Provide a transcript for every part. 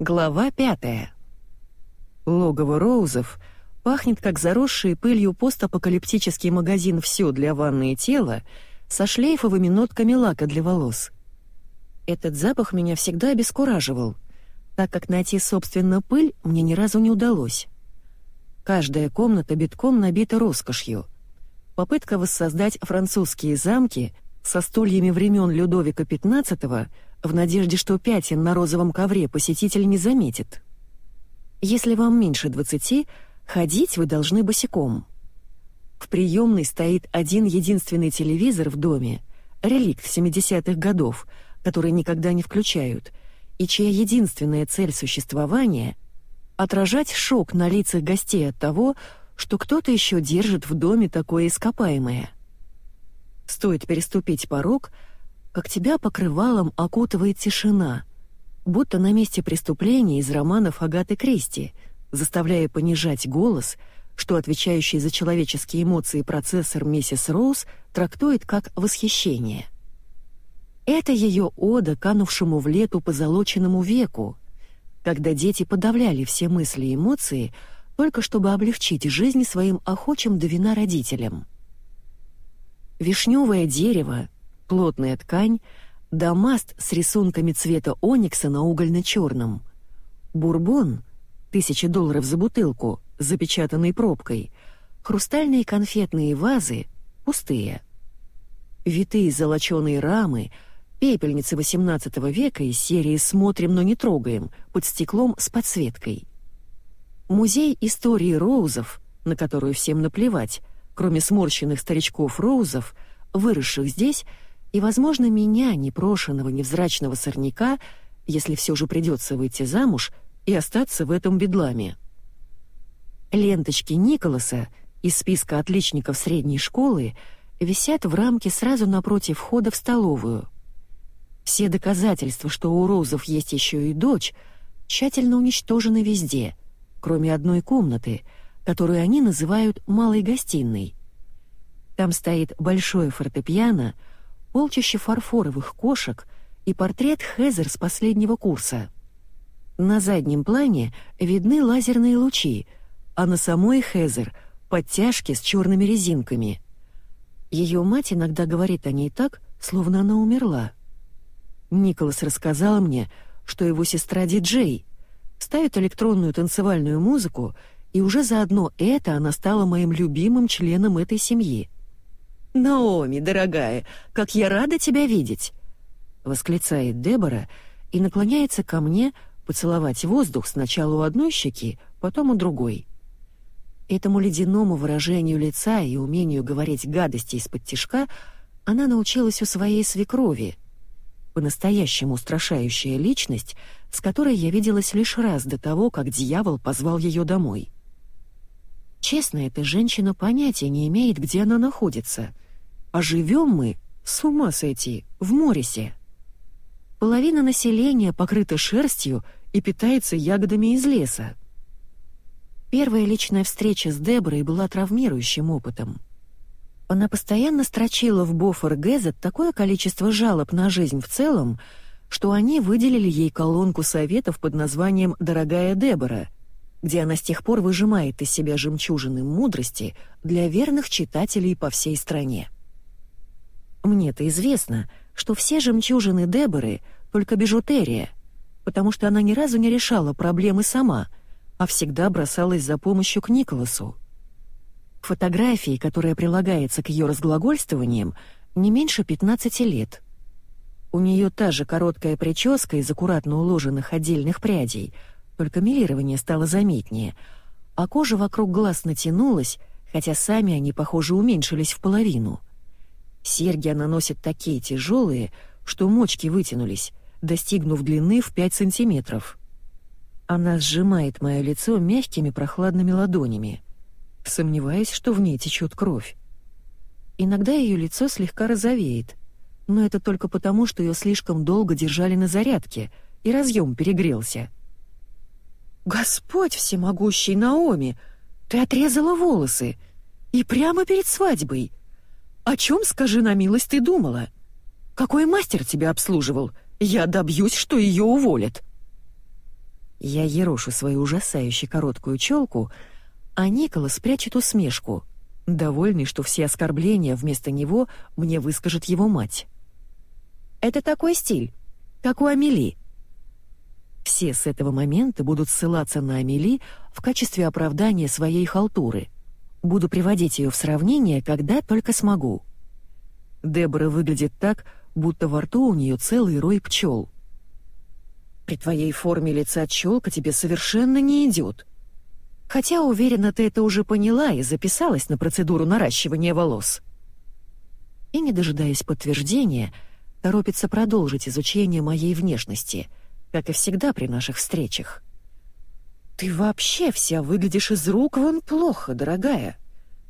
Глава пятая. Логово Роузов пахнет как заросший пылью постапокалиптический магазин «Всё для ванны и тела» со шлейфовыми нотками лака для волос. Этот запах меня всегда обескураживал, так как найти, собственно, пыль мне ни разу не удалось. Каждая комната битком набита роскошью. Попытка воссоздать французские замки со стульями времен Людовика XV в надежде, что пятен на розовом ковре посетитель не заметит. Если вам меньше 20, ходить вы должны босиком. В приемной стоит один единственный телевизор в доме, реликт 70-х годов, который никогда не включают, и чья единственная цель существования — отражать шок на лицах гостей от того, что кто-то еще держит в доме такое ископаемое. Стоит переступить порог — как тебя покрывалом окутывает тишина, будто на месте преступления из романов Агаты Кристи, заставляя понижать голос, что отвечающий за человеческие эмоции процессор миссис Роуз трактует как восхищение. Это ее ода канувшему в лету позолоченному веку, когда дети подавляли все мысли и эмоции, только чтобы облегчить жизнь своим охочим до вина родителям. Вишневое дерево, плотная ткань, дамаст с рисунками цвета оникса на угольно-черном. Бурбон, тысяча долларов за бутылку, запечатанной пробкой, хрустальные конфетные вазы, пустые. Витые золоченые рамы, пепельницы XVIII века из серии «Смотрим, но не трогаем», под стеклом с подсветкой. Музей истории Роузов, на которую всем наплевать, кроме сморщенных старичков Роузов, выросших здесь, и, возможно, меня, непрошенного, невзрачного сорняка, если все же придется выйти замуж и остаться в этом бедламе. Ленточки Николаса из списка отличников средней школы висят в рамке сразу напротив входа в столовую. Все доказательства, что у Розов есть еще и дочь, тщательно уничтожены везде, кроме одной комнаты, которую они называют «малой гостиной». Там стоит большое фортепиано — полчище фарфоровых кошек и портрет Хезер с последнего курса. На заднем плане видны лазерные лучи, а на самой Хезер — подтяжки с черными резинками. Ее мать иногда говорит о ней так, словно она умерла. Николас рассказал мне, что его сестра диджей ставит электронную танцевальную музыку, и уже заодно это она стала моим любимым членом этой семьи. «Наоми, дорогая, как я рада тебя видеть!» — восклицает Дебора и наклоняется ко мне поцеловать воздух сначала у одной щеки, потом у другой. Этому ледяному выражению лица и умению говорить гадости из-под тишка она научилась у своей свекрови. По-настоящему устрашающая личность, с которой я виделась лишь раз до того, как дьявол позвал ее домой. Честно, эта женщина понятия не имеет, где она находится — а живем мы, с ума сойти, в Морисе. Половина населения покрыта шерстью и питается ягодами из леса. Первая личная встреча с Деборой была травмирующим опытом. Она постоянно строчила в Бофор Гэзет такое количество жалоб на жизнь в целом, что они выделили ей колонку советов под названием «Дорогая Дебора», где она с тех пор выжимает из себя жемчужины мудрости для верных читателей по всей стране. Мне-то известно, что все жемчужины Деборы — только бижутерия, потому что она ни разу не решала проблемы сама, а всегда бросалась за помощью к Николасу. Фотографии, которая прилагается к ее разглагольствованиям, не меньше 15 лет. У нее та же короткая прическа из аккуратно уложенных отдельных прядей, только милирование стало заметнее, а кожа вокруг глаз натянулась, хотя сами они, похоже, уменьшились в половину — Серьги она носит такие тяжелые, что мочки вытянулись, достигнув длины в 5 сантиметров. Она сжимает мое лицо мягкими прохладными ладонями, сомневаясь, что в ней течет кровь. Иногда ее лицо слегка розовеет, но это только потому, что ее слишком долго держали на зарядке, и разъем перегрелся. «Господь всемогущий Наоми, ты отрезала волосы! И прямо перед свадьбой!» «О чем, скажи на милость, ты думала? Какой мастер тебя обслуживал? Я добьюсь, что ее уволят». Я ерошу свою ужасающе короткую челку, а Николас прячет усмешку, довольный, что все оскорбления вместо него мне выскажет его мать. «Это такой стиль, как у Амели», все с этого момента будут ссылаться на Амели в качестве оправдания своей халтуры. Буду приводить ее в сравнение, когда только смогу. Дебора выглядит так, будто во рту у нее целый рой пчел. При твоей форме лица челка тебе совершенно не идет. Хотя, уверена, ты это уже поняла и записалась на процедуру наращивания волос. И, не дожидаясь подтверждения, торопится продолжить изучение моей внешности — как и всегда при наших встречах. «Ты вообще вся выглядишь из рук вон плохо, дорогая.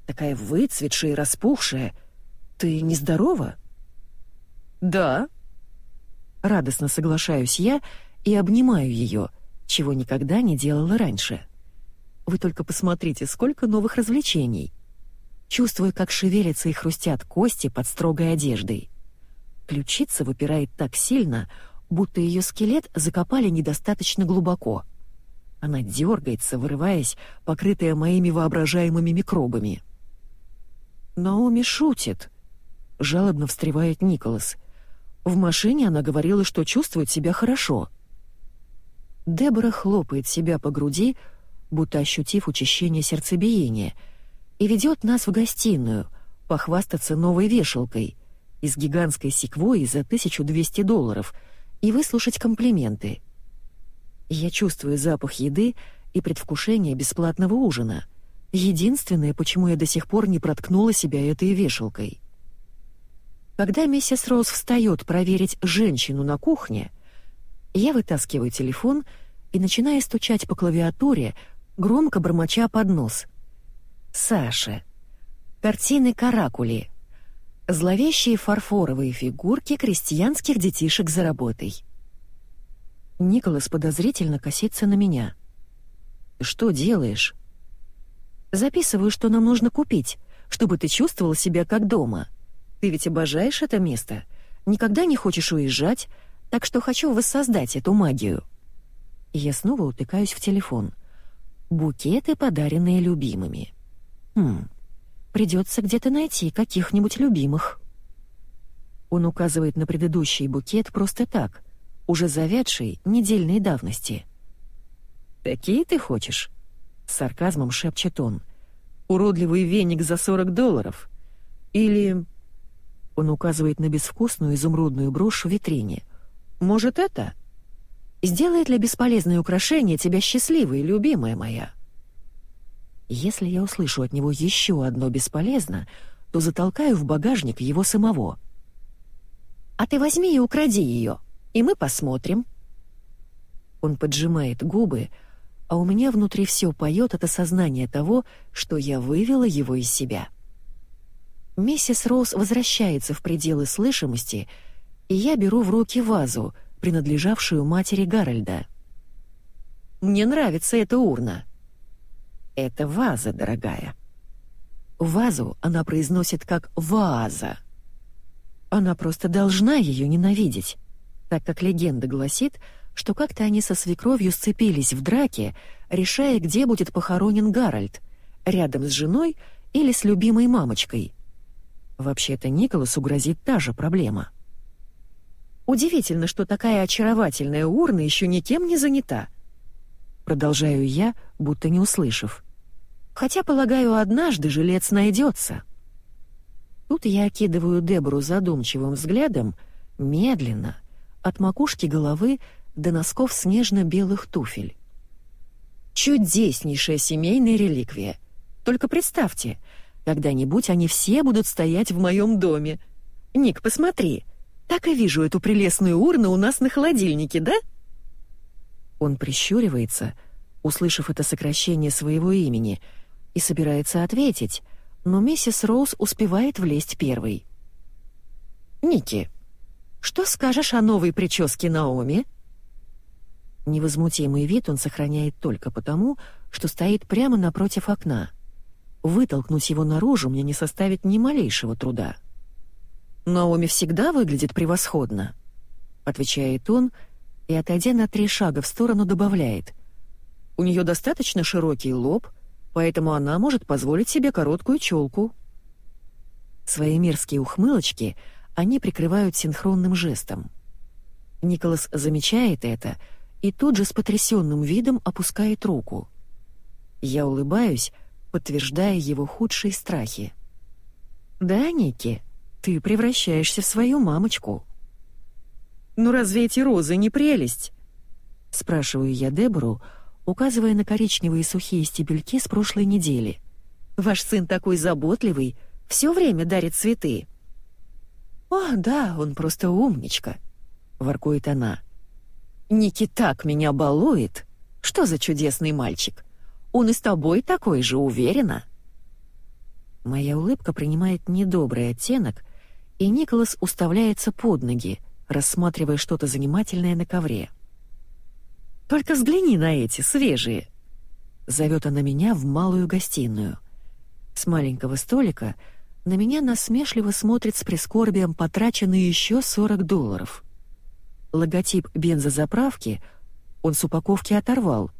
Такая выцветшая и распухшая. Ты нездорова?» «Да». Радостно соглашаюсь я и обнимаю ее, чего никогда не делала раньше. Вы только посмотрите, сколько новых развлечений. Чувствую, как шевелятся и хрустят кости под строгой одеждой. Ключица выпирает так сильно, будто ее скелет закопали недостаточно глубоко. Она дергается, вырываясь, покрытая моими воображаемыми микробами. «Наоми шутит», — жалобно встревает Николас. «В машине она говорила, что чувствует себя хорошо». Дебора хлопает себя по груди, будто ощутив учащение сердцебиения, и ведет нас в гостиную, похвастаться новой вешалкой из гигантской секвойи за 1200 долларов — и выслушать комплименты. Я чувствую запах еды и предвкушение бесплатного ужина. Единственное, почему я до сих пор не проткнула себя этой вешалкой. Когда миссис Роуз встает проверить женщину на кухне, я вытаскиваю телефон и начинаю стучать по клавиатуре, громко бормоча под нос. «Саша. Картины каракули. Зловещие фарфоровые фигурки крестьянских детишек за работой. Николас подозрительно косится на меня. «Что делаешь?» «Записываю, что нам нужно купить, чтобы ты чувствовал себя как дома. Ты ведь обожаешь это место, никогда не хочешь уезжать, так что хочу воссоздать эту магию». Я снова утыкаюсь в телефон. Букеты, подаренные любимыми. Хм, Придется где-то найти каких-нибудь любимых. Он указывает на предыдущий букет просто так, уже завядший недельной давности. «Такие ты хочешь?» — с сарказмом шепчет он. «Уродливый веник за 40 долларов? Или...» Он указывает на безвкусную изумрудную брошь в витрине. «Может, это?» «Сделает ли бесполезное украшение тебя счастливой, любимая моя?» Если я услышу от него еще одно бесполезно, то затолкаю в багажник его самого. «А ты возьми и укради ее, и мы посмотрим». Он поджимает губы, а у меня внутри все поет от осознания того, что я вывела его из себя. Миссис Роуз возвращается в пределы слышимости, и я беру в руки вазу, принадлежавшую матери Гарольда. «Мне нравится эта урна», это ваза, дорогая. Вазу она произносит как «ваза». Она просто должна ее ненавидеть, так как легенда гласит, что как-то они со свекровью сцепились в драке, решая, где будет похоронен Гарольд, рядом с женой или с любимой мамочкой. Вообще-то Николасу грозит та же проблема. Удивительно, что такая очаровательная урна еще никем не занята. Продолжаю я, будто не услышав. Хотя, полагаю, однажды жилец найдется. Тут я окидываю Дебру задумчивым взглядом, медленно, от макушки головы до носков снежно-белых туфель. Чудеснейшая семейная реликвия. Только представьте, когда-нибудь они все будут стоять в моем доме. Ник, посмотри, так и вижу эту прелестную урну у нас на холодильнике, да? Он прищуривается, услышав это сокращение своего имени — и собирается ответить, но миссис Роуз успевает влезть первой. «Ники, что скажешь о новой прическе Наоми?» Невозмутимый вид он сохраняет только потому, что стоит прямо напротив окна. Вытолкнуть его наружу мне не составит ни малейшего труда. «Наоми всегда выглядит превосходно», — отвечает он, и, отойдя на три шага в сторону, добавляет. «У нее достаточно широкий лоб, поэтому она может позволить себе короткую челку». Свои мерзкие ухмылочки они прикрывают синхронным жестом. Николас замечает это и тут же с потрясенным видом опускает руку. Я улыбаюсь, подтверждая его худшие страхи. «Да, Ники, ты превращаешься в свою мамочку». «Ну разве эти розы не прелесть?» Спрашиваю я Дебору, указывая на коричневые сухие стебельки с прошлой недели. «Ваш сын такой заботливый, все время дарит цветы». «О, да, он просто умничка», — воркует она. «Ники так меня балует. Что за чудесный мальчик? Он и с тобой такой же, уверена?» Моя улыбка принимает недобрый оттенок, и Николас уставляется под ноги, рассматривая что-то занимательное на ковре. «Только взгляни на эти, свежие!» Зовет она меня в малую гостиную. С маленького столика на меня насмешливо смотрит с прискорбием потраченные еще 40 долларов. Логотип бензозаправки он с упаковки оторвал.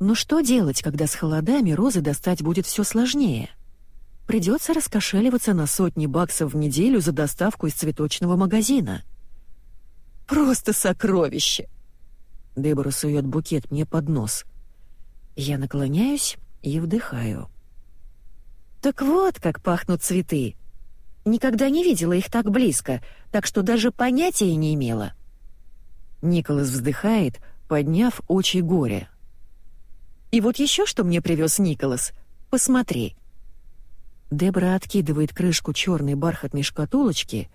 Но что делать, когда с холодами розы достать будет все сложнее? Придется раскошеливаться на сотни баксов в неделю за доставку из цветочного магазина. Просто сокровище!» Дебора сует букет мне под нос. Я наклоняюсь и вдыхаю. «Так вот, как пахнут цветы. Никогда не видела их так близко, так что даже понятия не имела». Николас вздыхает, подняв очи горе. «И вот еще что мне привез Николас. Посмотри». Дебра откидывает крышку черной бархатной шкатулочки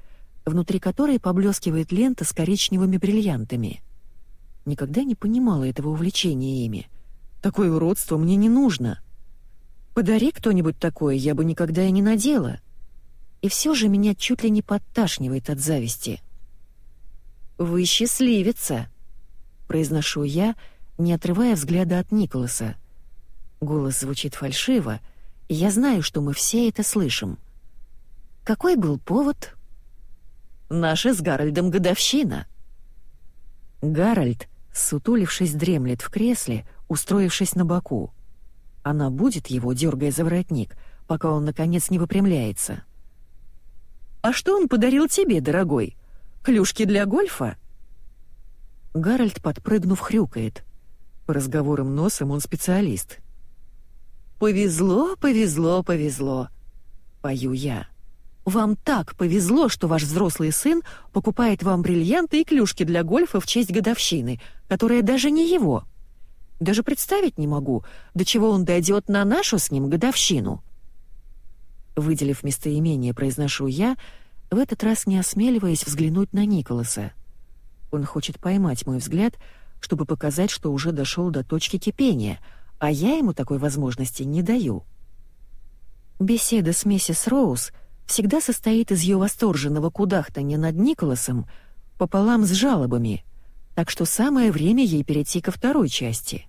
внутри которой поблескивает лента с коричневыми бриллиантами. Никогда не понимала этого увлечения ими. Такое уродство мне не нужно. Подари кто-нибудь такое, я бы никогда и не надела. И все же меня чуть ли не подташнивает от зависти. «Вы счастливица!» — произношу я, не отрывая взгляда от Николаса. Голос звучит фальшиво, и я знаю, что мы все это слышим. Какой был повод? Наша с Гарольдом годовщина». Гарольд, сутулившись, дремлет в кресле, устроившись на боку. Она будет его, дергая за воротник, пока он, наконец, не выпрямляется. «А что он подарил тебе, дорогой? Клюшки для гольфа?» Гарольд, подпрыгнув, хрюкает. По разговорам носом он специалист. «Повезло, повезло, повезло», — пою я. Вам так повезло, что ваш взрослый сын покупает вам бриллианты и клюшки для гольфа в честь годовщины, которая даже не его. Даже представить не могу, до чего он дойдет на нашу с ним годовщину. Выделив местоимение, произношу я, в этот раз не осмеливаясь взглянуть на Николаса. Он хочет поймать мой взгляд, чтобы показать, что уже дошел до точки кипения, а я ему такой возможности не даю. Беседа с миссис Роуз — всегда состоит из ее восторженного кудахтания над Николасом пополам с жалобами, так что самое время ей перейти ко второй части.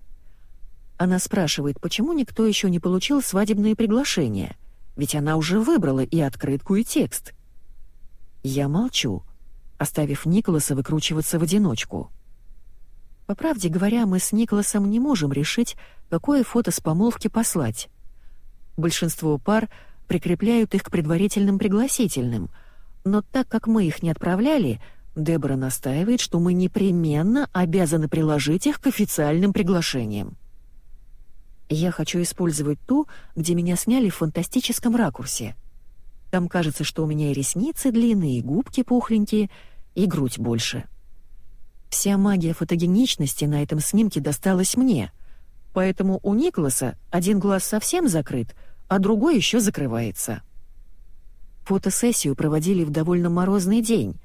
Она спрашивает, почему никто еще не получил свадебные приглашения, ведь она уже выбрала и открытку, и текст. Я молчу, оставив Николаса выкручиваться в одиночку. По правде говоря, мы с Николасом не можем решить, какое фото с помолвки послать. Большинство пар — прикрепляют их к предварительным пригласительным, но так как мы их не отправляли, Дебора настаивает, что мы непременно обязаны приложить их к официальным приглашениям. Я хочу использовать ту, где меня сняли в фантастическом ракурсе. Там кажется, что у меня и ресницы длинные, и губки пухленькие, и грудь больше. Вся магия фотогеничности на этом снимке досталась мне, поэтому у Николаса один глаз совсем закрыт, а другой еще закрывается. Фотосессию проводили в довольно морозный день,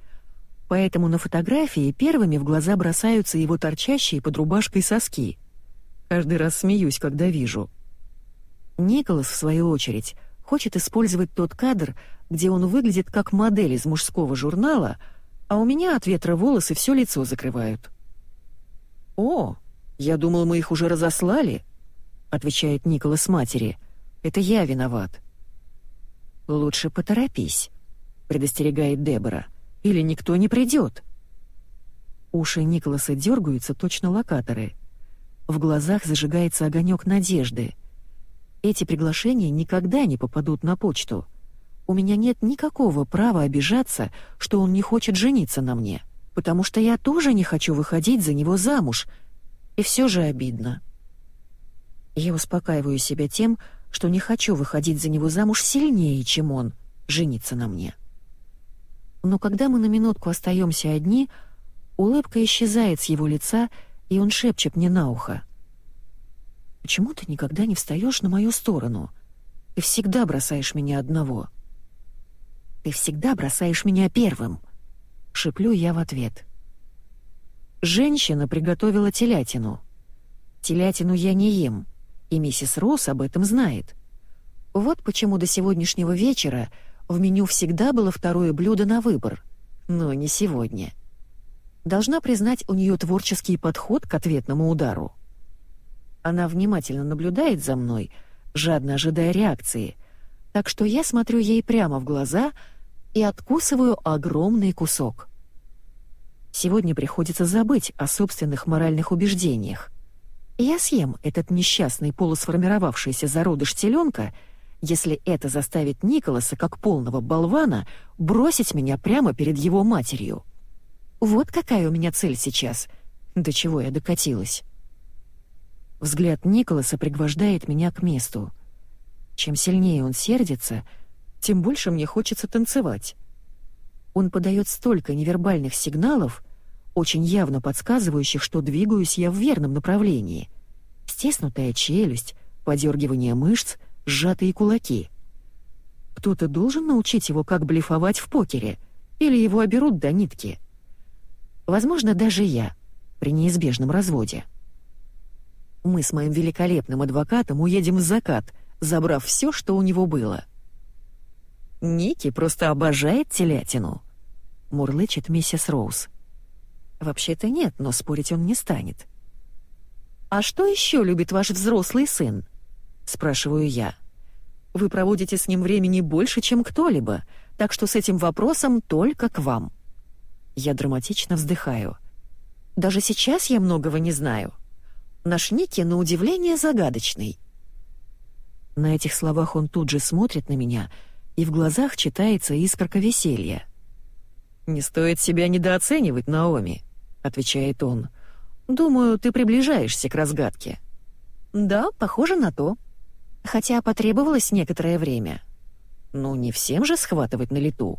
поэтому на фотографии первыми в глаза бросаются его торчащие под рубашкой соски. Каждый раз смеюсь, когда вижу. Николас, в свою очередь, хочет использовать тот кадр, где он выглядит как модель из мужского журнала, а у меня от ветра волосы все лицо закрывают. «О, я думал, мы их уже разослали», — отвечает Николас матери — это я виноват». «Лучше поторопись», — предостерегает Дебора, — «или никто не придет». Уши Николаса дергаются точно локаторы. В глазах зажигается огонек надежды. Эти приглашения никогда не попадут на почту. У меня нет никакого права обижаться, что он не хочет жениться на мне, потому что я тоже не хочу выходить за него замуж. И все же обидно. Я успокаиваю себя тем, что не хочу выходить за него замуж сильнее, чем он, жениться на мне. Но когда мы на минутку остаемся одни, улыбка исчезает с его лица, и он шепчет мне на ухо. «Почему ты никогда не встаешь на мою сторону? Ты всегда бросаешь меня одного». «Ты всегда бросаешь меня первым», — шеплю я в ответ. Женщина приготовила телятину. Телятину я не ем, и миссис Росс об этом знает. Вот почему до сегодняшнего вечера в меню всегда было второе блюдо на выбор, но не сегодня. Должна признать у нее творческий подход к ответному удару. Она внимательно наблюдает за мной, жадно ожидая реакции, так что я смотрю ей прямо в глаза и откусываю огромный кусок. Сегодня приходится забыть о собственных моральных убеждениях. Я съем этот несчастный полусформировавшийся зародыш теленка — если это заставит Николаса, как полного болвана, бросить меня прямо перед его матерью. Вот какая у меня цель сейчас. До чего я докатилась. Взгляд Николаса пригвождает меня к месту. Чем сильнее он сердится, тем больше мне хочется танцевать. Он подает столько невербальных сигналов, очень явно подсказывающих, что двигаюсь я в верном направлении. Стеснутая челюсть, подергивание мышц — сжатые кулаки. Кто-то должен научить его, как блефовать в покере, или его оберут до нитки. Возможно, даже я, при неизбежном разводе. Мы с моим великолепным адвокатом уедем в закат, забрав все, что у него было. «Ники просто обожает телятину», — мурлычет миссис Роуз. «Вообще-то нет, но спорить он не станет». «А что еще любит ваш взрослый сын?» — спрашиваю я. Вы проводите с ним времени больше, чем кто-либо, так что с этим вопросом только к вам». Я драматично вздыхаю. «Даже сейчас я многого не знаю. Наш Ники, на удивление, загадочный». На этих словах он тут же смотрит на меня, и в глазах читается искорка веселья. «Не стоит себя недооценивать, Наоми», — отвечает он. «Думаю, ты приближаешься к разгадке». «Да, похоже на то», хотя потребовалось некоторое время. Ну, не всем же схватывать на лету.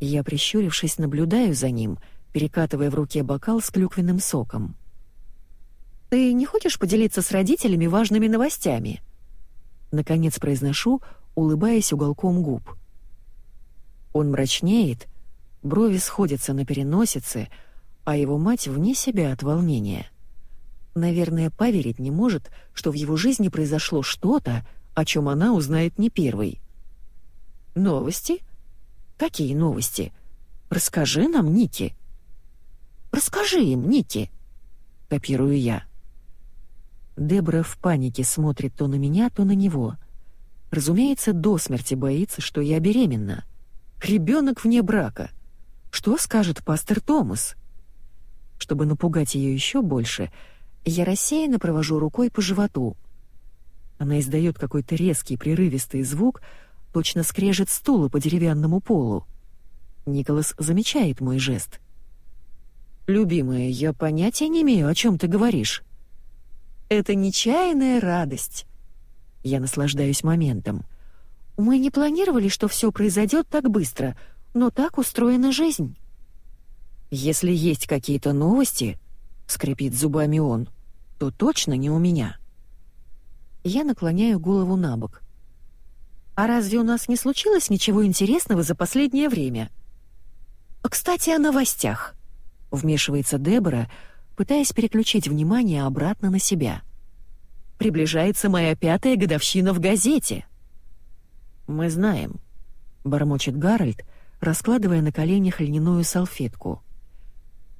Я, прищурившись, наблюдаю за ним, перекатывая в руке бокал с клюквенным соком. «Ты не хочешь поделиться с родителями важными новостями?» Наконец произношу, улыбаясь уголком губ. Он мрачнеет, брови сходятся на переносице, а его мать вне себя от волнения — наверное, поверить не может, что в его жизни произошло что-то, о чем она узнает не первой. «Новости? Какие новости? Расскажи нам, Ники». «Расскажи им, Ники», — копирую я. Дебра в панике смотрит то на меня, то на него. Разумеется, до смерти боится, что я беременна. Ребенок вне брака. Что скажет пастор Томас? Чтобы напугать ее еще больше, — я рассеянно провожу рукой по животу. Она издает какой-то резкий, прерывистый звук, точно скрежет стула по деревянному полу. Николас замечает мой жест. «Любимая, я понятия не имею, о чем ты говоришь». «Это нечаянная радость». Я наслаждаюсь моментом. «Мы не планировали, что все произойдет так быстро, но так устроена жизнь». «Если есть какие-то новости», — скрипит зубами он, то точно не у меня. Я наклоняю голову на бок. А разве у нас не случилось ничего интересного за последнее время? Кстати, о новостях. Вмешивается Дебора, пытаясь переключить внимание обратно на себя. Приближается моя пятая годовщина в газете. Мы знаем, бормочет Гарольд, раскладывая на коленях льняную салфетку.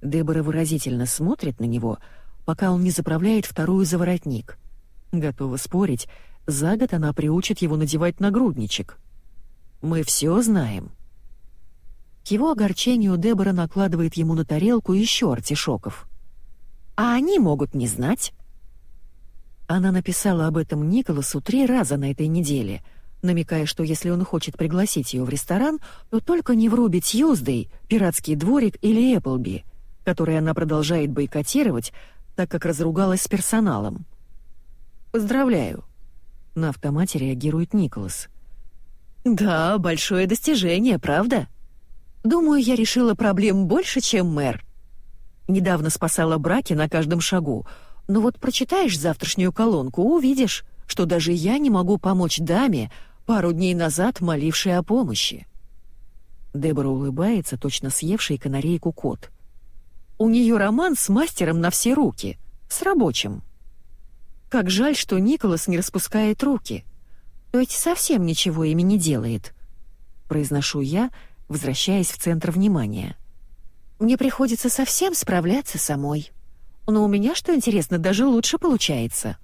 Дебора выразительно смотрит на него, пока он не заправляет вторую за воротник. Готова спорить, за год она приучит его надевать нагрудничек. Мы все знаем. К его огорчению Дебора накладывает ему на тарелку еще артишоков. «А они могут не знать». Она написала об этом Николасу три раза на этой неделе, намекая, что если он хочет пригласить ее в ресторан, то только не в Руби Тьюздей, Пиратский дворик или Эпплби, который она продолжает бойкотировать, так как разругалась с персоналом. «Поздравляю», — на автомате реагирует Николас. «Да, большое достижение, правда? Думаю, я решила проблем больше, чем мэр. Недавно спасала браки на каждом шагу, но вот прочитаешь завтрашнюю колонку, увидишь, что даже я не могу помочь даме, пару дней назад молившей о помощи». Дебора улыбается, точно съевший канарейку кот. «У нее роман с мастером на все руки, с рабочим». Как жаль, что Николас не распускает руки. Есть совсем ничего ими не делает. Произношу я, возвращаясь в центр внимания. Мне приходится совсем справляться самой. Но у меня, что интересно, даже лучше получается.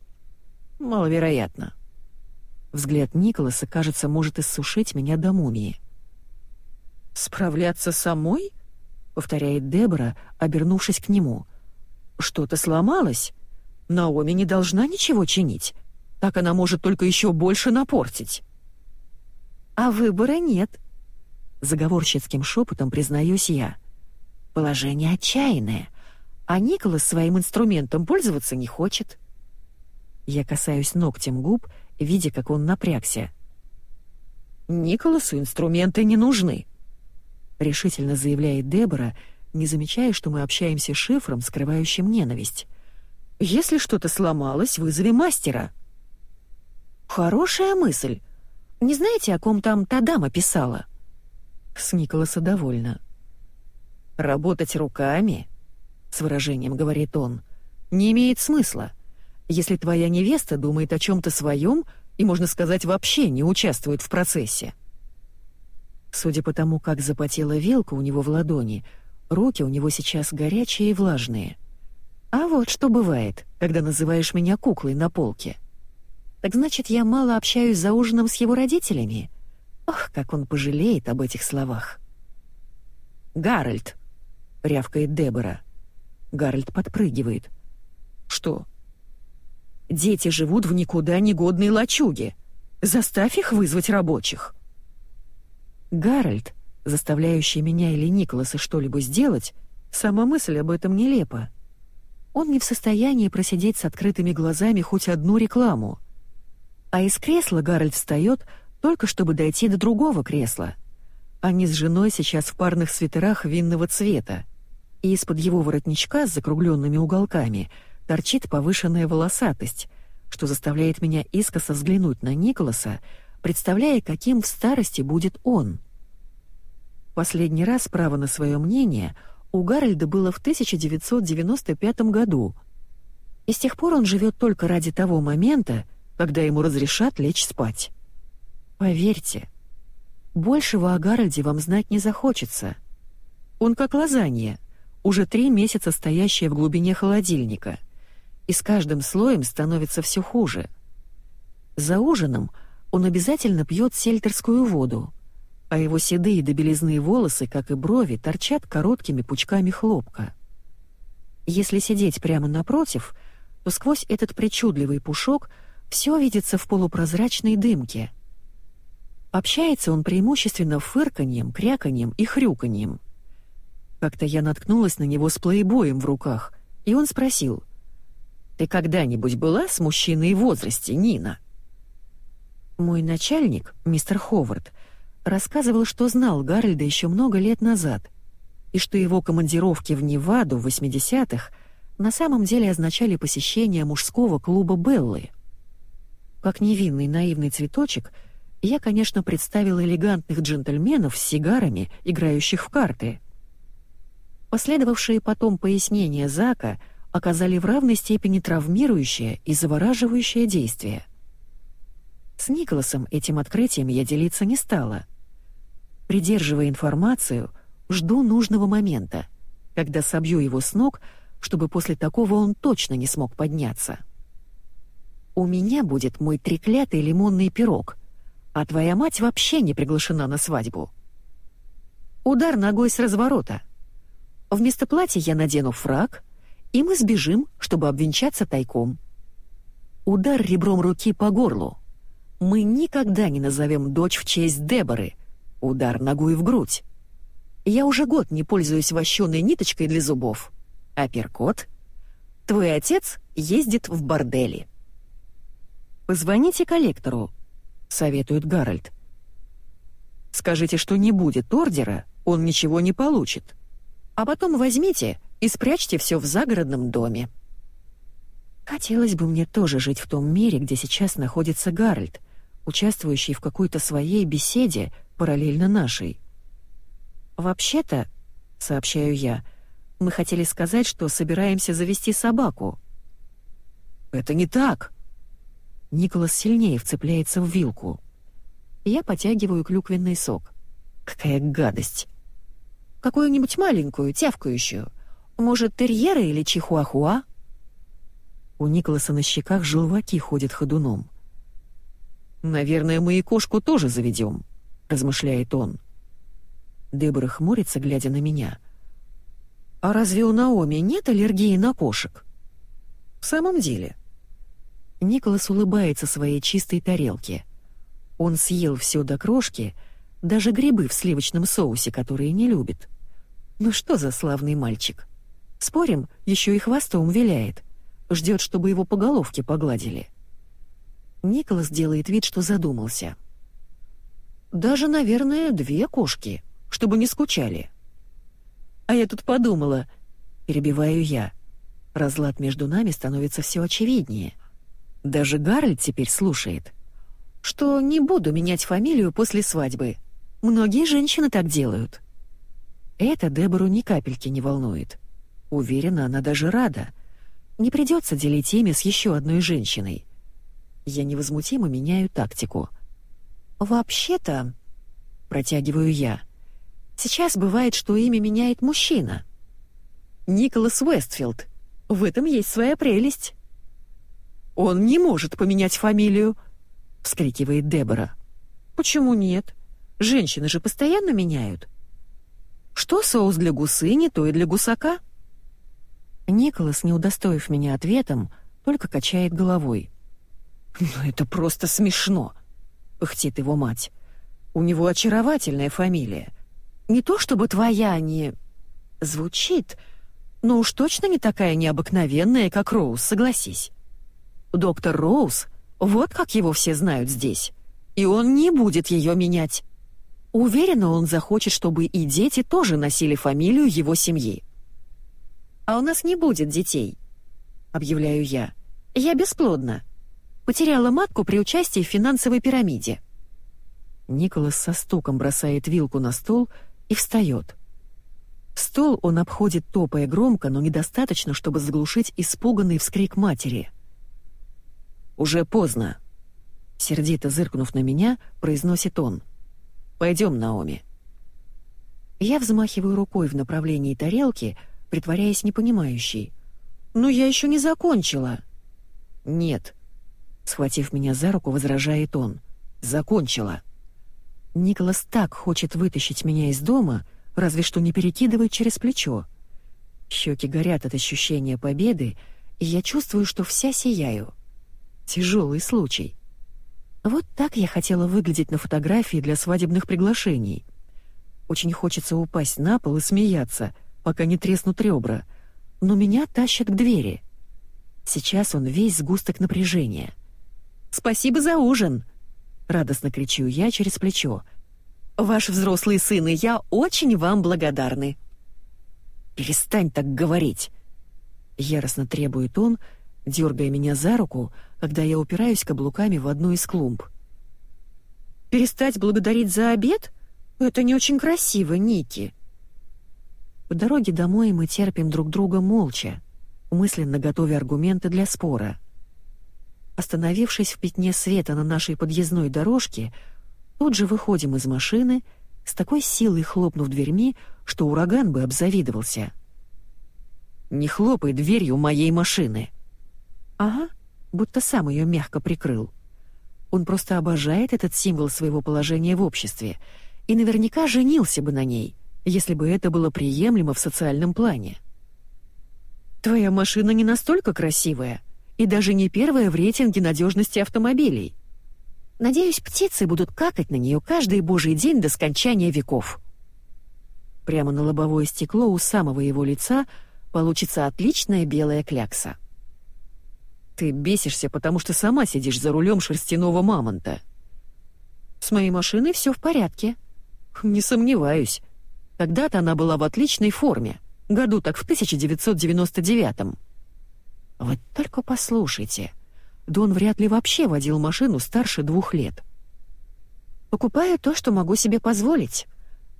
Маловероятно. Взгляд Николаса, кажется, может иссушить меня до мумии. «Справляться самой?» — повторяет Дебора, обернувшись к нему. «Что-то сломалось? Наоми не должна ничего чинить. Так она может только еще больше напортить. А выбора нет. Заговорщицким шепотом признаюсь я. Положение отчаянное, а Николас своим инструментом пользоваться не хочет. Я касаюсь ногтем губ, видя, как он напрягся. «Николасу инструменты не нужны», — решительно заявляет Дебора, не замечая, что мы общаемся шифром, скрывающим ненависть. Если что-то сломалось, вызови мастера». «Хорошая мысль. Не знаете, о ком там та дама писала?» С Николаса довольна. «Работать руками?» — с выражением говорит он. «Не имеет смысла. Если твоя невеста думает о чем-то своем и, можно сказать, вообще не участвует в процессе». Судя по тому, как запотела вилка у него в ладони, руки у него сейчас горячие и влажные. А вот что бывает, когда называешь меня куклой на полке. Так значит, я мало общаюсь за ужином с его родителями? Ох, как он пожалеет об этих словах. «Гарольд!» — рявкает Дебора. Гарольд подпрыгивает. «Что?» «Дети живут в никуда не годной лачуге. Заставь их вызвать рабочих». Гарольд, заставляющий меня или Николаса что-либо сделать, сама мысль об этом нелепа. Он не в состоянии просидеть с открытыми глазами хоть одну рекламу. А из кресла Гарольд встает только чтобы дойти до другого кресла. Они с женой сейчас в парных свитерах винного цвета, и из-под его воротничка с закругленными уголками торчит повышенная волосатость, что заставляет меня искоса взглянуть на Николаса, представляя, каким в старости будет он. Последний раз право на свое мнение — у Гарольда было в 1995 году, и с тех пор он живет только ради того момента, когда ему разрешат лечь спать. Поверьте, большего о Гарольде вам знать не захочется. Он как лазанья, уже три месяца стоящая в глубине холодильника, и с каждым слоем становится все хуже. За ужином он обязательно пьет сельтерскую воду — а его седые до белизны волосы, как и брови, торчат короткими пучками хлопка. Если сидеть прямо напротив, то сквозь этот причудливый пушок все видится в полупрозрачной дымке. Общается он преимущественно фырканьем, кряканьем и хрюканьем. Как-то я наткнулась на него с плейбоем в руках, и он спросил, «Ты когда-нибудь была с мужчиной в возрасте, Нина?» Мой начальник, мистер Ховард, — рассказывал, что знал Гарольда еще много лет назад, и что его командировки в Неваду в 80-х на самом деле означали посещение мужского клуба Беллы. Как невинный наивный цветочек, я, конечно, представил элегантных джентльменов с сигарами, играющих в карты. Последовавшие потом пояснения Зака оказали в равной степени травмирующее и завораживающее действие. С Николасом этим открытием я делиться не стала — Придерживая информацию, жду нужного момента, когда собью его с ног, чтобы после такого он точно не смог подняться. «У меня будет мой треклятый лимонный пирог, а твоя мать вообще не приглашена на свадьбу». Удар ногой с разворота. Вместо платья я надену фраг, и мы сбежим, чтобы обвенчаться тайком. Удар ребром руки по горлу. Мы никогда не назовем дочь в честь Деборы. Удар ногой в грудь. Я уже год не пользуюсь вощеной ниточкой для зубов. Апперкот. Твой отец ездит в бордели. «Позвоните коллектору», — советует Гарольд. «Скажите, что не будет ордера, он ничего не получит. А потом возьмите и спрячьте все в загородном доме». Хотелось бы мне тоже жить в том мире, где сейчас находится Гарольд, участвующий в какой-то своей беседе, параллельно нашей. «Вообще-то», — сообщаю я, — «мы хотели сказать, что собираемся завести собаку». «Это не так!» Николас сильнее вцепляется в вилку. Я потягиваю клюквенный сок. Какая гадость! Какую-нибудь маленькую, тявкающую. Может, терьера или чихуахуа? У Николаса на щеках желваки ходят ходуном. «Наверное, мы и кошку тоже заведем», — размышляет он. Дебора хмурится, глядя на меня. «А разве у Наоми нет аллергии на кошек?» «В самом деле?» Николас улыбается своей чистой тарелке. Он съел все до крошки, даже грибы в сливочном соусе, которые не любит. Ну что за славный мальчик? Спорим, еще и хвостом виляет. Ждет, чтобы его по головке погладили. Николас делает вид, что задумался. Даже, наверное, две кошки, чтобы не скучали. А я тут подумала, перебиваю я. Разлад между нами становится все очевиднее. Даже Гарольд теперь слушает. Что не буду менять фамилию после свадьбы. Многие женщины так делают. Это Дебору ни капельки не волнует. Уверена, она даже рада. Не придется делить имя с еще одной женщиной. Я невозмутимо меняю тактику. «Вообще-то...» — протягиваю я. «Сейчас бывает, что имя меняет мужчина». «Николас Уэстфилд. В этом есть своя прелесть». «Он не может поменять фамилию!» — вскрикивает Дебора. «Почему нет? Женщины же постоянно меняют. Что соус для гусыни, то и для гусака». Николас, не удостоив меня ответом, только качает головой. «Ну это просто смешно!» — пыхтит его мать. «У него очаровательная фамилия. Не то чтобы твоя не... звучит, но уж точно не такая необыкновенная, как Роуз, согласись». Доктор Роуз, вот как его все знают здесь. И он не будет ее менять. Уверена, он захочет, чтобы и дети тоже носили фамилию его семьи. «А у нас не будет детей», — объявляю я. «Я бесплодна. Потеряла матку при участии в финансовой пирамиде». Николас со стуком бросает вилку на стол и встает. Стол он обходит топая громко, но недостаточно, чтобы заглушить испуганный вскрик матери — «Уже поздно», — сердито зыркнув на меня, произносит он. «Пойдем, Наоми». Я взмахиваю рукой в направлении тарелки, притворяясь непонимающей. «Но я еще не закончила». «Нет», — схватив меня за руку, возражает он. «Закончила». Николас так хочет вытащить меня из дома, разве что не перекидывает через плечо. Щеки горят от ощущения победы, и я чувствую, что вся сияю. Тяжелый случай. Вот так я хотела выглядеть на фотографии для свадебных приглашений. Очень хочется упасть на пол и смеяться, пока не треснут ребра, но меня тащат к двери. Сейчас он весь сгусток напряжения. «Спасибо за ужин!» — радостно кричу я через плечо. «Ваш взрослый сын и я очень вам благодарны!» «Перестань так говорить!» Яростно требует он, дергая меня за руку, когда я упираюсь каблуками в одну из клумб. «Перестать благодарить за обед? Это не очень красиво, Ники!» По дороге домой мы терпим друг друга молча, мысленно готовя аргументы для спора. Остановившись в пятне света на нашей подъездной дорожке, тут же выходим из машины, с такой силой хлопнув дверьми, что ураган бы обзавидовался. «Не хлопай дверью моей машины!» «Ага», будто сам ее мягко прикрыл. Он просто обожает этот символ своего положения в обществе и наверняка женился бы на ней, если бы это было приемлемо в социальном плане. Твоя машина не настолько красивая и даже не первая в рейтинге надежности автомобилей. Надеюсь, птицы будут какать на нее каждый божий день до скончания веков. Прямо на лобовое стекло у самого его лица получится отличная белая клякса. Ты бесишься, потому что сама сидишь за рулем шерстяного мамонта. С моей машиной все в порядке. Не сомневаюсь. Когда-то она была в отличной форме. Году так в 1999-м. Вот только послушайте. Дон вряд ли вообще водил машину старше двух лет. Покупаю то, что могу себе позволить.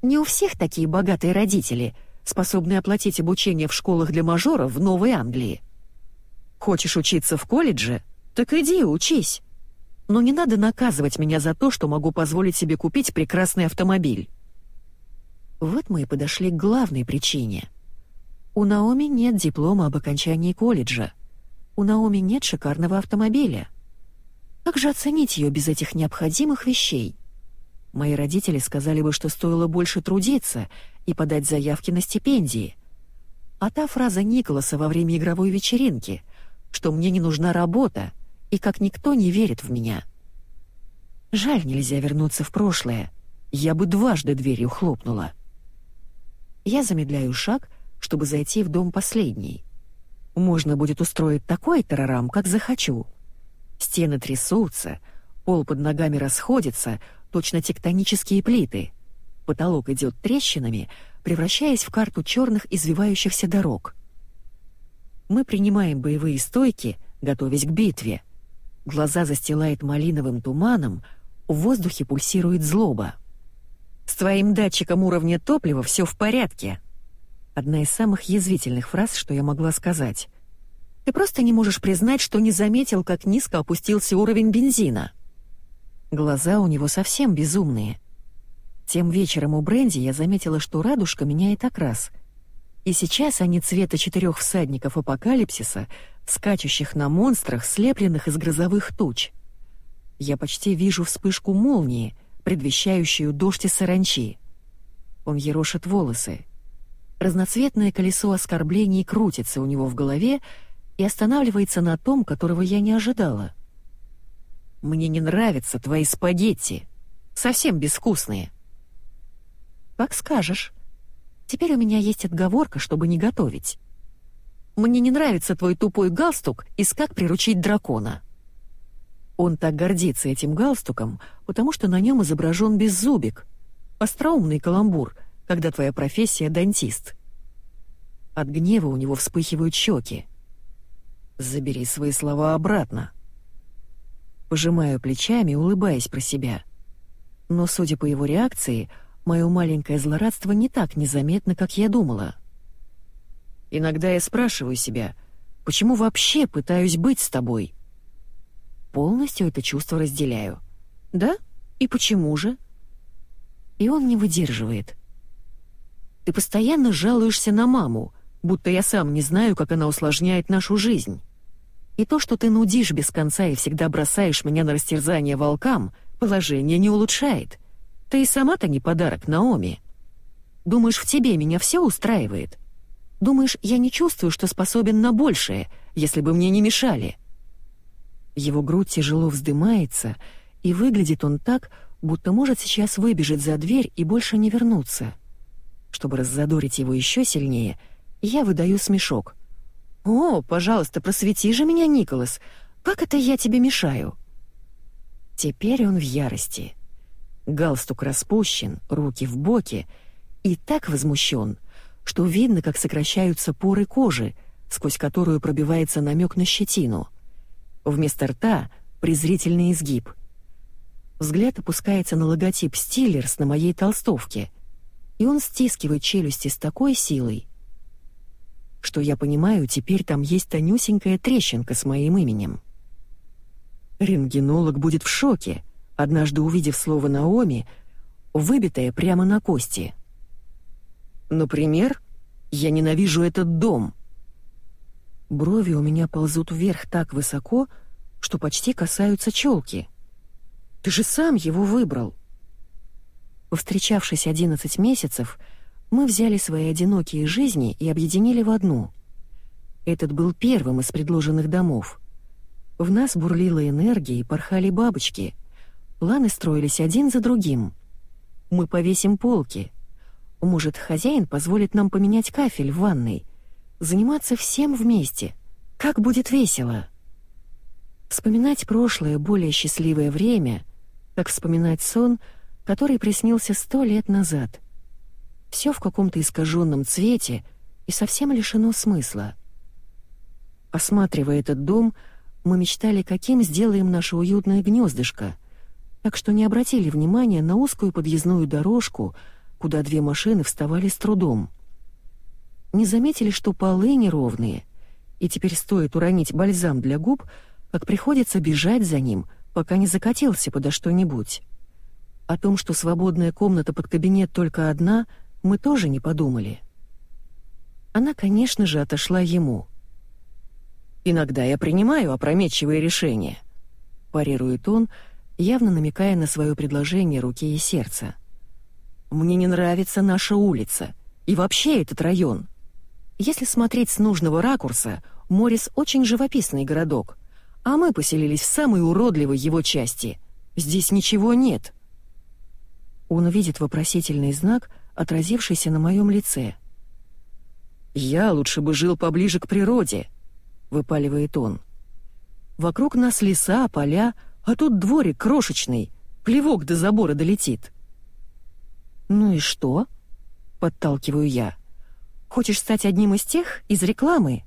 Не у всех такие богатые родители, способные оплатить обучение в школах для мажоров в Новой Англии. Хочешь учиться в колледже? Так иди учись. Но не надо наказывать меня за то, что могу позволить себе купить прекрасный автомобиль. Вот мы и подошли к главной причине. У Наоми нет диплома об окончании колледжа. У Наоми нет шикарного автомобиля. Как же оценить ее без этих необходимых вещей? Мои родители сказали бы, что стоило больше трудиться и подать заявки на стипендии. А та фраза Николаса во время игровой вечеринки, что мне не нужна работа, и как никто не верит в меня. Жаль, нельзя вернуться в прошлое. Я бы дважды дверью хлопнула. Я замедляю шаг, чтобы зайти в дом последний. Можно будет устроить такой тарарам, как захочу. Стены трясутся, пол под ногами расходится, точно тектонические плиты. Потолок идет трещинами, превращаясь в карту черных извивающихся дорог. Мы принимаем боевые стойки, готовясь к битве. Глаза застилает малиновым туманом, в воздухе пульсирует злоба. «С твоим датчиком уровня топлива все в порядке», Одна из самых язвительных фраз, что я могла сказать. «Ты просто не можешь признать, что не заметил, как низко опустился уровень бензина». Глаза у него совсем безумные. Тем вечером у Бренди я заметила, что радужка меняет окрас. И сейчас они цвета четырех всадников апокалипсиса, скачущих на монстрах, слепленных из грозовых туч. Я почти вижу вспышку молнии, предвещающую дождь и саранчи. Он ерошит волосы. Разноцветное колесо оскорблений крутится у него в голове и останавливается на том, которого я не ожидала — мне не нравятся твои спагетти. Совсем безвкусные. Как скажешь. Теперь у меня есть отговорка, чтобы не готовить. Мне не нравится твой тупой галстук из «Как приручить дракона». Он так гордится этим галстуком, потому что на нем изображен беззубик. Остроумный каламбур, когда твоя профессия — дантист. От гнева у него вспыхивают щеки. «Забери свои слова обратно», Пожимаю плечами, улыбаясь про себя. Но, судя по его реакции, мое маленькое злорадство не так незаметно, как я думала. Иногда я спрашиваю себя, почему вообще пытаюсь быть с тобой? Полностью это чувство разделяю. Да? И почему же? И он не выдерживает. Ты постоянно жалуешься на маму, будто я сам не знаю, как она усложняет нашу жизнь. И то, что ты нудишь без конца и всегда бросаешь меня на растерзание волкам, положение не улучшает. Ты и сама-то не подарок Наоми. Думаешь, в тебе меня все устраивает? Думаешь, я не чувствую, что способен на большее, если бы мне не мешали?» Его грудь тяжело вздымается, и выглядит он так, будто может сейчас выбежать за дверь и больше не вернуться. Чтобы раззадорить его еще сильнее, я выдаю смешок — «О, пожалуйста, просвети же меня, Николас. Как это я тебе мешаю?» Теперь он в ярости. Галстук распущен, руки в боки, и так возмущен, что видно, как сокращаются поры кожи, сквозь которую пробивается намек на щетину. Вместо рта — презрительный изгиб. Взгляд опускается на логотип «Стиллерс» на моей толстовке, и он стискивает челюсти с такой силой, что я понимаю, теперь там есть тонюсенькая трещинка с моим именем. Рентгенолог будет в шоке, однажды увидев слово «Наоми», выбитое прямо на кости. Например, «Я ненавижу этот дом». Брови у меня ползут вверх так высоко, что почти касаются челки. Ты же сам его выбрал. Повстречавшись 11 месяцев, Мы взяли свои одинокие жизни и объединили в одну. Этот был первым из предложенных домов. В нас бурлила энергия и порхали бабочки. Планы строились один за другим. Мы повесим полки. Может, хозяин позволит нам поменять кафель в ванной. Заниматься всем вместе. Как будет весело. Вспоминать прошлое, более счастливое время, как вспоминать сон, который приснился сто лет назад. Все в каком-то искаженном цвете и совсем лишено смысла. Осматривая этот дом, мы мечтали, каким сделаем наше уютное гнездышко, так что не обратили внимания на узкую подъездную дорожку, куда две машины вставали с трудом. Не заметили, что полы неровные, и теперь стоит уронить бальзам для губ — как приходится бежать за ним, пока не закатился подо что-нибудь. О том, что свободная комната под кабинет только одна, мы тоже не подумали. Она, конечно же, отошла ему. «Иногда я принимаю опрометчивые решения», — парирует он, явно намекая на свое предложение руки и сердца. «Мне не нравится наша улица и вообще этот район. Если смотреть с нужного ракурса, Морис очень живописный городок, а мы поселились в самой уродливой его части. Здесь ничего нет». Он видит вопросительный знак, отразившийся на моем лице. «Я лучше бы жил поближе к природе», — выпаливает он. «Вокруг нас леса, поля, а тут дворик крошечный, плевок до забора долетит». «Ну и что?» — подталкиваю я. «Хочешь стать одним из тех, из рекламы?»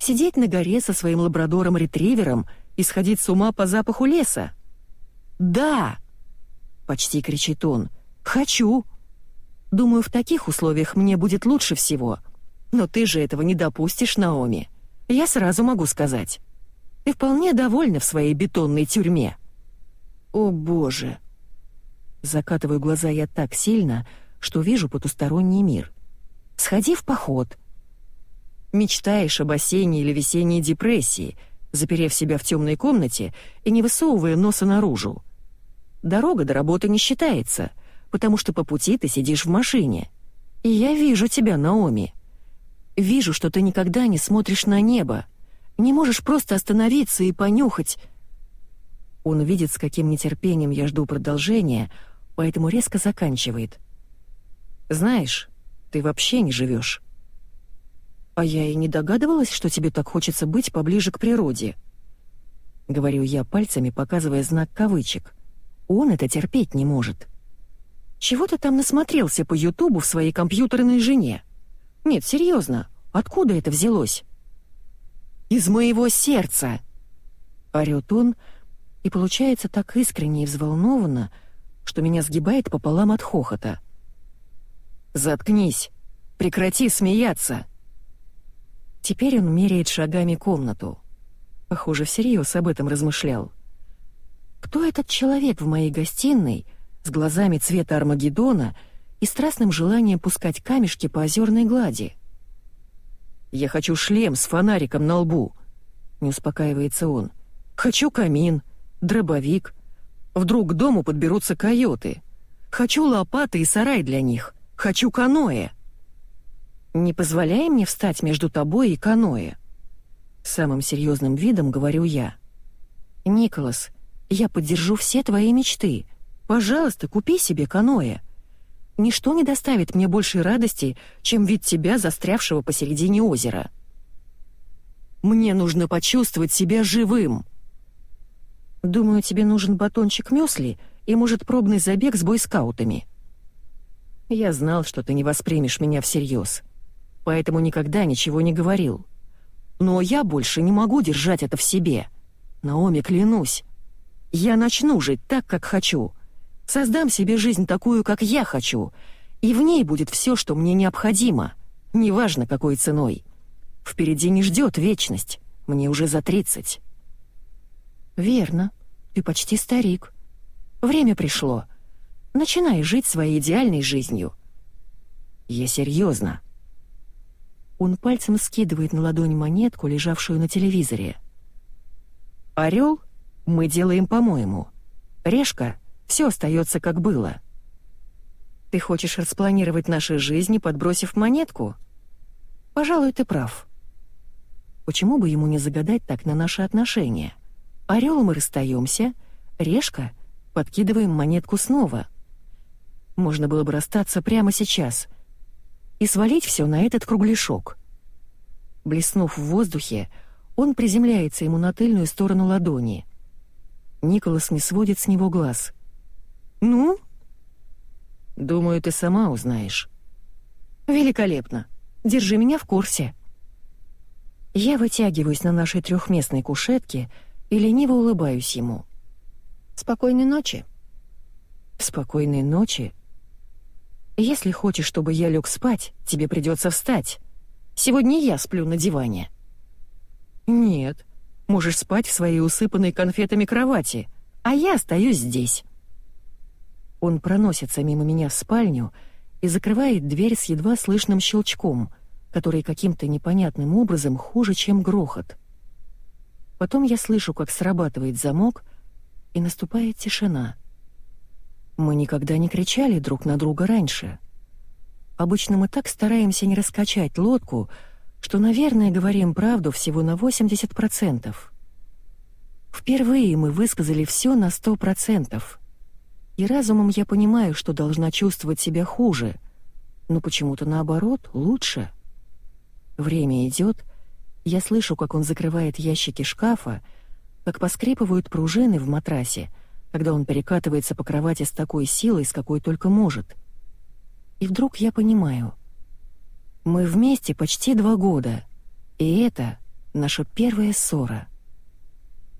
Сидеть на горе со своим лабрадором-ретривером и сходить с ума по запаху леса? «Да!» — почти кричит он. «Хочу!» Думаю, в таких условиях мне будет лучше всего. Но ты же этого не допустишь, Наоми. Я сразу могу сказать. Ты вполне довольна в своей бетонной тюрьме. О, боже! Закатываю глаза я так сильно, что вижу потусторонний мир. Сходи в поход, Мечтаешь об осенней или весенней депрессии, заперев себя в темной комнате и не высовывая носа наружу. Дорога до работы не считается, потому что по пути ты сидишь в машине. И я вижу тебя, Наоми. Вижу, что ты никогда не смотришь на небо, не можешь просто остановиться и понюхать. Он видит, с каким нетерпением я жду продолжения, поэтому резко заканчивает. Знаешь, ты вообще не живешь. «А я и не догадывалась, что тебе так хочется быть поближе к природе». Говорю я пальцами, показывая знак кавычек. Он это терпеть не может. «Чего ты там насмотрелся по Ютубу в своей компьютерной жене? Нет, серьезно, откуда это взялось?» «Из моего сердца!» Орёт он, и получается так искренне и взволнованно, что меня сгибает пополам от хохота. «Заткнись! Прекрати смеяться!» Теперь он меряет шагами комнату. Похоже, всерьез об этом размышлял. Кто этот человек в моей гостиной с глазами цвета Армагеддона и страстным желанием пускать камешки по озерной глади? «Я хочу шлем с фонариком на лбу», — не успокаивается он. «Хочу камин, дробовик. Вдруг к дому подберутся койоты. Хочу лопаты и сарай для них. Хочу каноэ». Не позволяй мне встать между тобой и каноэ. Самым серьезным видом говорю я. Николас, я поддержу все твои мечты. Пожалуйста, купи себе каноэ. Ничто не доставит мне большей радости, чем вид тебя, застрявшего посередине озера. Мне нужно почувствовать себя живым. Думаю, тебе нужен батончик мюсли и, может, пробный забег с бойскаутами. Я знал, что ты не воспримешь меня всерьез поэтому никогда ничего не говорил. Но я больше не могу держать это в себе. Наоми, клянусь. Я начну жить так, как хочу. Создам себе жизнь такую, как я хочу, и в ней будет все, что мне необходимо, неважно какой ценой. Впереди не ждет вечность, мне уже за тридцать. Верно, ты почти старик. Время пришло. Начинай жить своей идеальной жизнью. Я серьезно. Он пальцем скидывает на ладонь монетку, лежавшую на телевизоре. «Орел? Мы делаем по-моему. Решка? Все остается как было». Ты хочешь распланировать наши жизни, подбросив монетку? Пожалуй, ты прав. Почему бы ему не загадать так на наши отношения? Орел мы расстаемся, решка — подкидываем монетку снова. Можно было бы расстаться прямо сейчас и свалить все на этот кругляшок. Блеснув в воздухе, он приземляется ему на тыльную сторону ладони. Николас не сводит с него глаз. «Ну?» «Думаю, ты сама узнаешь». «Великолепно. Держи меня в курсе». Я вытягиваюсь на нашей трехместной кушетке и лениво улыбаюсь ему. «Спокойной ночи». «Спокойной ночи?» «Если хочешь, чтобы я лег спать, тебе придется встать. Сегодня я сплю на диване». «Нет, можешь спать в своей усыпанной конфетами кровати, а я остаюсь здесь». Он проносится мимо меня в спальню и закрывает дверь с едва слышным щелчком, который каким-то непонятным образом хуже, чем грохот. Потом я слышу, как срабатывает замок, и наступает тишина. Мы никогда не кричали друг на друга раньше. Обычно мы так стараемся не раскачать лодку, что, наверное, говорим правду всего на 80%. Впервые мы высказали все на 100%. И разумом я понимаю, что должна чувствовать себя хуже, но почему-то наоборот, лучше. Время идет, я слышу, как он закрывает ящики шкафа, как поскрипывают пружины в матрасе, когда он перекатывается по кровати с такой силой, с какой только может. И вдруг я понимаю — мы вместе почти два года, и это наша первая ссора.